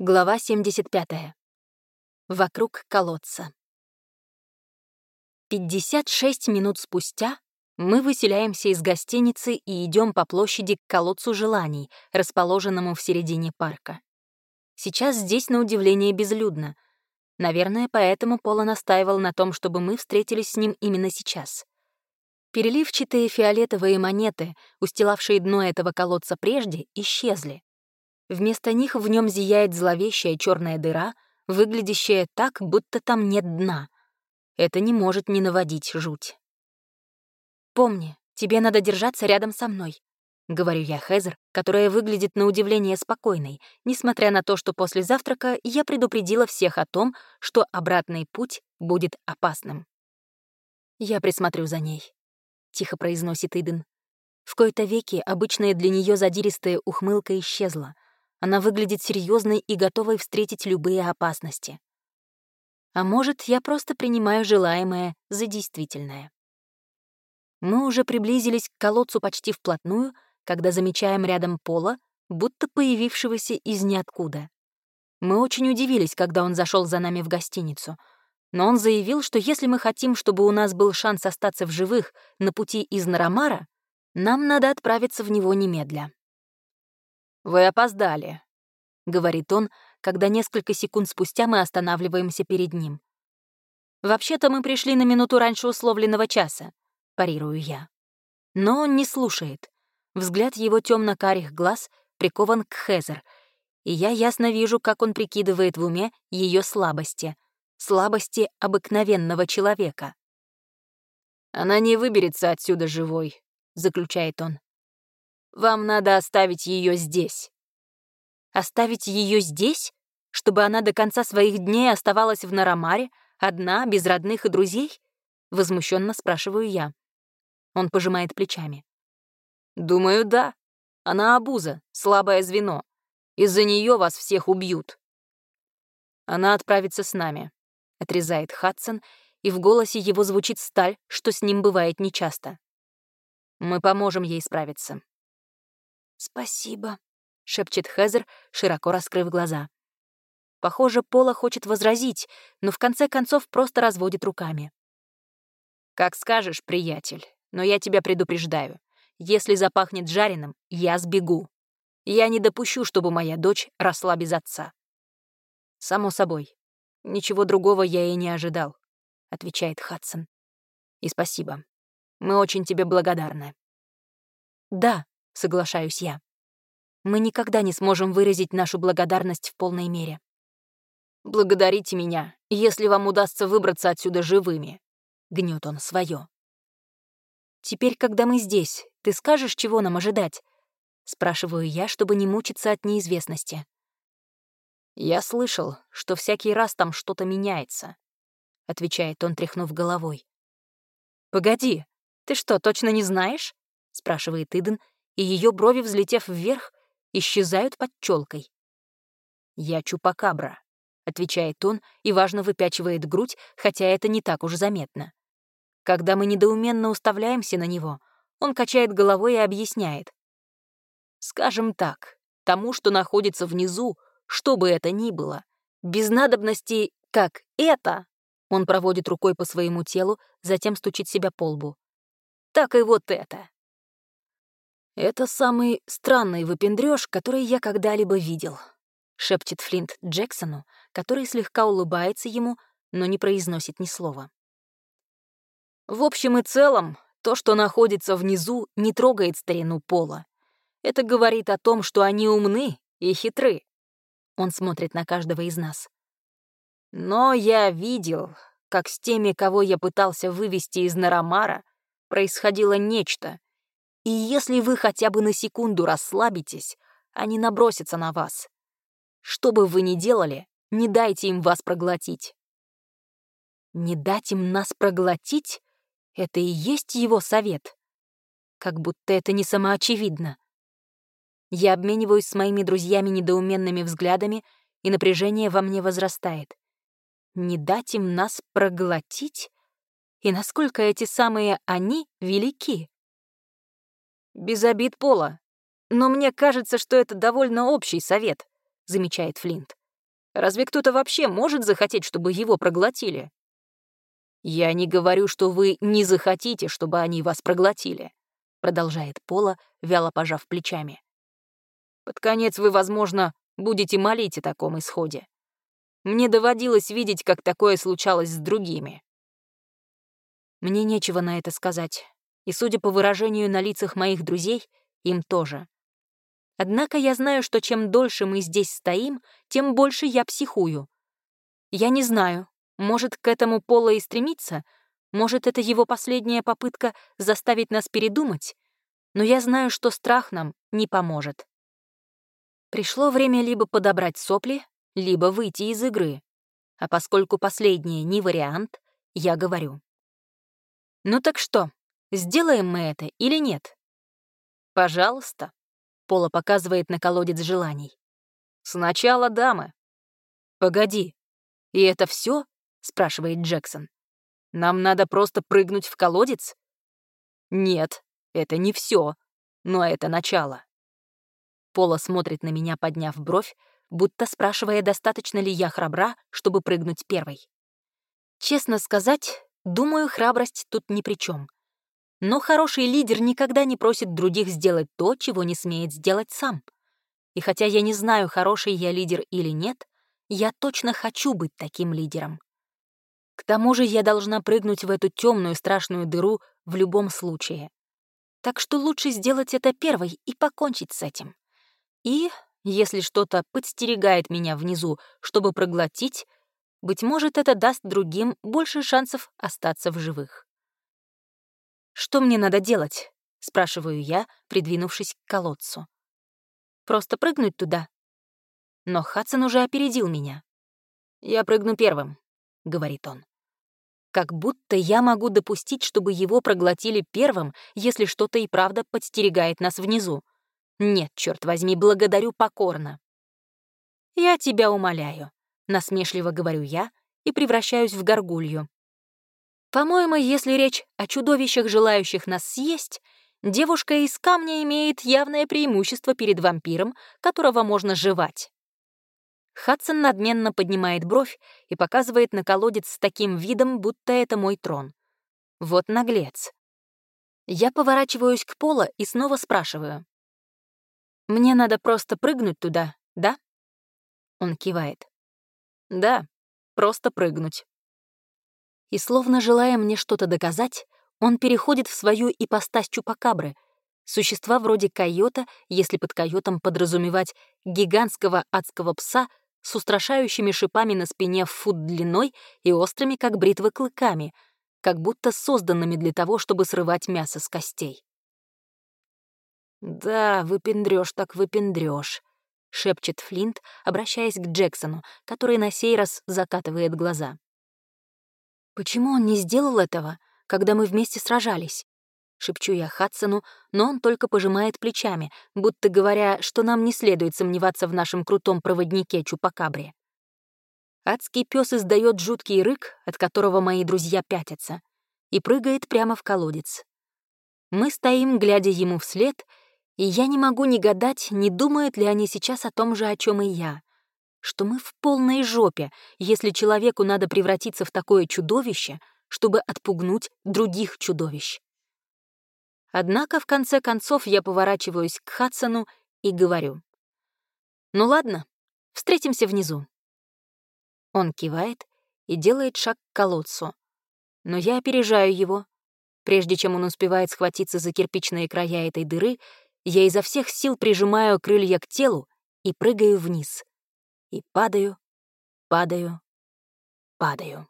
Глава 75. Вокруг колодца. 56 минут спустя мы выселяемся из гостиницы и идем по площади к колодцу желаний, расположенному в середине парка. Сейчас здесь, на удивление, безлюдно. Наверное, поэтому Пола настаивал на том, чтобы мы встретились с ним именно сейчас. Переливчатые фиолетовые монеты, устилавшие дно этого колодца прежде, исчезли. Вместо них в нем зияет зловещая черная дыра, выглядящая так, будто там нет дна. Это не может не наводить жуть. «Помни, тебе надо держаться рядом со мной», — говорю я Хезер, которая выглядит на удивление спокойной, несмотря на то, что после завтрака я предупредила всех о том, что обратный путь будет опасным. «Я присмотрю за ней», — тихо произносит Иден. В кои-то веки обычная для нее задиристая ухмылка исчезла — она выглядит серьезной и готовой встретить любые опасности. А может, я просто принимаю желаемое за действительное. Мы уже приблизились к колодцу почти вплотную, когда замечаем рядом пола, будто появившегося из ниоткуда. Мы очень удивились, когда он зашел за нами в гостиницу, но он заявил, что если мы хотим, чтобы у нас был шанс остаться в живых на пути из Нарамара, нам надо отправиться в него немедля. «Вы опоздали», — говорит он, когда несколько секунд спустя мы останавливаемся перед ним. «Вообще-то мы пришли на минуту раньше условленного часа», — парирую я. Но он не слушает. Взгляд его темно карих глаз прикован к Хезер, и я ясно вижу, как он прикидывает в уме ее слабости, слабости обыкновенного человека. «Она не выберется отсюда живой», — заключает он. Вам надо оставить ее здесь». «Оставить ее здесь? Чтобы она до конца своих дней оставалась в Нарамаре, одна, без родных и друзей?» Возмущенно спрашиваю я. Он пожимает плечами. «Думаю, да. Она обуза, слабое звено. Из-за нее вас всех убьют». «Она отправится с нами», — отрезает Хадсон, и в голосе его звучит сталь, что с ним бывает нечасто. «Мы поможем ей справиться. «Спасибо», — шепчет Хезер, широко раскрыв глаза. Похоже, Пола хочет возразить, но в конце концов просто разводит руками. «Как скажешь, приятель, но я тебя предупреждаю. Если запахнет жареным, я сбегу. Я не допущу, чтобы моя дочь росла без отца». «Само собой. Ничего другого я и не ожидал», — отвечает Хадсон. «И спасибо. Мы очень тебе благодарны». «Да», соглашаюсь я. Мы никогда не сможем выразить нашу благодарность в полной мере. «Благодарите меня, если вам удастся выбраться отсюда живыми», — гнет он свое. «Теперь, когда мы здесь, ты скажешь, чего нам ожидать?» — спрашиваю я, чтобы не мучиться от неизвестности. «Я слышал, что всякий раз там что-то меняется», — отвечает он, тряхнув головой. «Погоди, ты что, точно не знаешь?» — спрашивает Иден, и ее брови, взлетев вверх, исчезают под челкой. «Я чупакабра», — отвечает он и важно выпячивает грудь, хотя это не так уж заметно. Когда мы недоуменно уставляемся на него, он качает головой и объясняет. «Скажем так, тому, что находится внизу, что бы это ни было, без надобности, как это...» Он проводит рукой по своему телу, затем стучит себя по лбу. «Так и вот это. «Это самый странный выпендрёж, который я когда-либо видел», — шепчет Флинт Джексону, который слегка улыбается ему, но не произносит ни слова. В общем и целом, то, что находится внизу, не трогает старину Пола. Это говорит о том, что они умны и хитры. Он смотрит на каждого из нас. Но я видел, как с теми, кого я пытался вывести из Нарамара, происходило нечто, и если вы хотя бы на секунду расслабитесь, они набросятся на вас. Что бы вы ни делали, не дайте им вас проглотить. Не дать им нас проглотить — это и есть его совет. Как будто это не самоочевидно. Я обмениваюсь с моими друзьями недоуменными взглядами, и напряжение во мне возрастает. Не дать им нас проглотить? И насколько эти самые «они» велики? «Без обид Пола. Но мне кажется, что это довольно общий совет», — замечает Флинт. Разве кто-то вообще может захотеть, чтобы его проглотили? Я не говорю, что вы не захотите, чтобы они вас проглотили, продолжает Пола, вяло пожав плечами. Под конец вы, возможно, будете молить о таком исходе. Мне доводилось видеть, как такое случалось с другими. Мне нечего на это сказать, и, судя по выражению на лицах моих друзей, им тоже. Однако я знаю, что чем дольше мы здесь стоим, тем больше я психую. Я не знаю, может, к этому Пола и стремиться, может, это его последняя попытка заставить нас передумать, но я знаю, что страх нам не поможет. Пришло время либо подобрать сопли, либо выйти из игры. А поскольку последнее не вариант, я говорю. Ну так что, сделаем мы это или нет? Пожалуйста. Пола показывает на колодец желаний. Сначала дамы. Погоди. И это все? спрашивает Джексон. Нам надо просто прыгнуть в колодец? Нет, это не все, но это начало. Пола смотрит на меня, подняв бровь, будто спрашивая, достаточно ли я храбра, чтобы прыгнуть первой. Честно сказать, думаю, храбрость тут ни при чем. Но хороший лидер никогда не просит других сделать то, чего не смеет сделать сам. И хотя я не знаю, хороший я лидер или нет, я точно хочу быть таким лидером. К тому же я должна прыгнуть в эту темную страшную дыру в любом случае. Так что лучше сделать это первой и покончить с этим. И если что-то подстерегает меня внизу, чтобы проглотить, быть может, это даст другим больше шансов остаться в живых. «Что мне надо делать?» — спрашиваю я, придвинувшись к колодцу. «Просто прыгнуть туда?» Но Хадсон уже опередил меня. «Я прыгну первым», — говорит он. Как будто я могу допустить, чтобы его проглотили первым, если что-то и правда подстерегает нас внизу. Нет, черт возьми, благодарю покорно. Я тебя умоляю, насмешливо говорю я и превращаюсь в горгулью. По-моему, если речь о чудовищах, желающих нас съесть, девушка из камня имеет явное преимущество перед вампиром, которого можно жевать. Хадсон надменно поднимает бровь и показывает на колодец с таким видом, будто это мой трон. Вот наглец. Я поворачиваюсь к Пола и снова спрашиваю. Мне надо просто прыгнуть туда, да? Он кивает. Да, просто прыгнуть. И словно желая мне что-то доказать, он переходит в свою ипостась чупакабры, существа вроде койота, если под койотом подразумевать гигантского адского пса с устрашающими шипами на спине в фут длиной и острыми, как бритвы, клыками, как будто созданными для того, чтобы срывать мясо с костей. «Да, выпендрёшь так выпендрёшь», — шепчет Флинт, обращаясь к Джексону, который на сей раз закатывает глаза. «Почему он не сделал этого, когда мы вместе сражались?» Шепчу я Хадсону, но он только пожимает плечами, будто говоря, что нам не следует сомневаться в нашем крутом проводнике Чупакабре. Адский пес издает жуткий рык, от которого мои друзья пятятся, и прыгает прямо в колодец. Мы стоим, глядя ему вслед, и я не могу ни гадать, не думают ли они сейчас о том же, о чем и я. Что мы в полной жопе, если человеку надо превратиться в такое чудовище, чтобы отпугнуть других чудовищ. Однако, в конце концов, я поворачиваюсь к Хадсону и говорю. «Ну ладно, встретимся внизу». Он кивает и делает шаг к колодцу. Но я опережаю его. Прежде чем он успевает схватиться за кирпичные края этой дыры, я изо всех сил прижимаю крылья к телу и прыгаю вниз. И падаю, падаю, падаю.